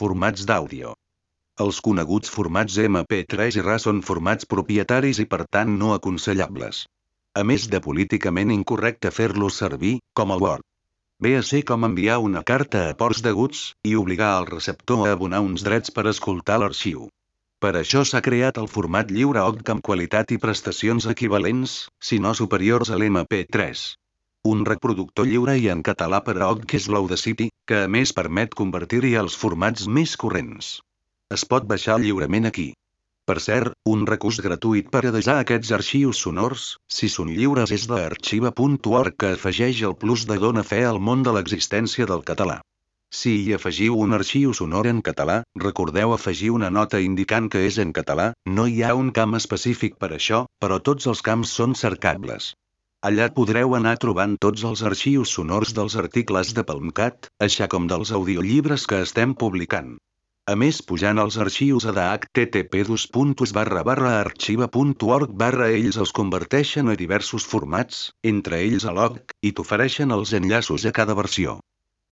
Formats d'àudio. Els coneguts formats MP3 i RA són formats propietaris i per tant no aconsellables. A més de políticament incorrecte fer-los servir, com el Word. Ve a ser com enviar una carta a ports deguts, i obligar el receptor a abonar uns drets per escoltar l'arxiu. Per això s'ha creat el format lliure OGG amb qualitat i prestacions equivalents, si no superiors a l'MP3. Un reproductor lliure i en català per a l'Audacity, que a més permet convertir-hi als formats més corrents. Es pot baixar lliurement aquí. Per cert, un recurs gratuït per adesar aquests arxius sonors, si són lliures és de arxiva.org que afegeix el plus de dona fe al món de l'existència del català. Si hi afegiu un arxiu sonor en català, recordeu afegir una nota indicant que és en català, no hi ha un camp específic per això, però tots els camps són cercables. Allà podreu anar trobant tots els arxius sonors dels articles de Palmcat, així com dels audiollibres que estem publicant. A més pujant els arxius a http barra barra arxiva.org barra ells els converteixen a diversos formats, entre ells a log, i t'ofereixen els enllaços a cada versió.